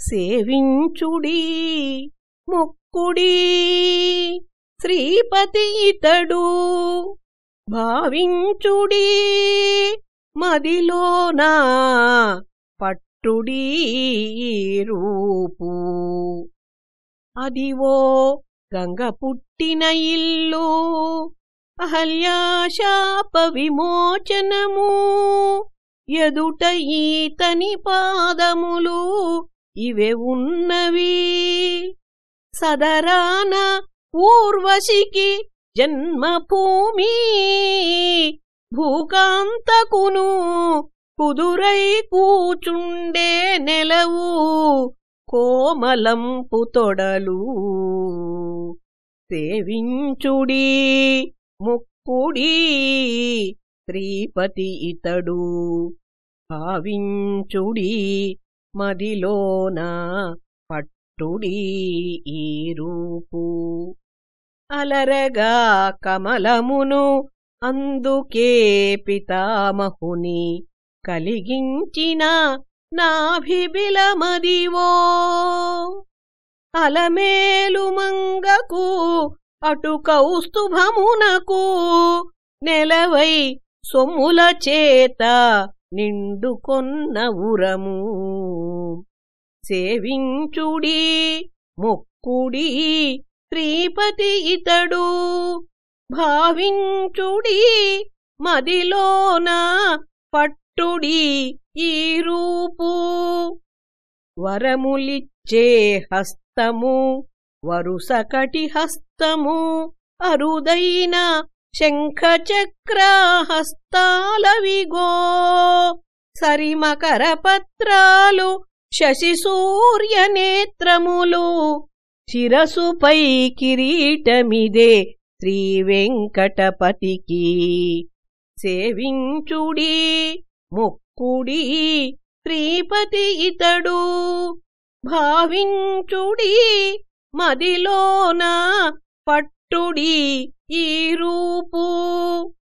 సేవించుడీ మొక్కుడీ శ్రీపతి ఇతడు. భావించుడీ మదిలోనా పట్టుడీ రూపు. అదివో గంగ పుట్టిన ఇల్లు అహల్యాశాప విమోచనము ఎదుట ఈతని పాదములు ఇవే ఉన్నవి. సదరాన ఊర్వశికి జన్మభూమి. భూకాంతకును కుదురై కూచుండే నెలవు కోమలంపు తొడలు. సేవించుడి ముక్కుడి శ్రీపతి ఇతడు. భావించుడీ మదిలోన పట్టుడీ ఈ రూపు. అలరగా కమలమును అందుకే పితామహుని కలిగించిన నాభిబిలమదివో అలమేలు మంగకు అటు కౌస్తుభమునకు నెలవై సొమ్ముల చేత నిండుకొన్న ఉరము. సేవించుడి మొక్కుడి శ్రీపతి ఇతడు. భావించుడీ మదిలోన పట్టుడి ఈ రూపు. వరములిచ్చే హస్తము వరుసకటి హస్తము అరుదైన శంఖచక్రాహస్తాలవిగో సరిమకరపత్రాలు సరిమకర పత్రాలు శశి సూర్య నేత్రములు శిరసుపై కిరీటమిదే శ్రీ వెంకటపతికి సేవించుడీ మొక్కుడీ శ్రీపతి ఇతడు. భావించుడీ మదిలోన పట్టుడీ ఈ రూపు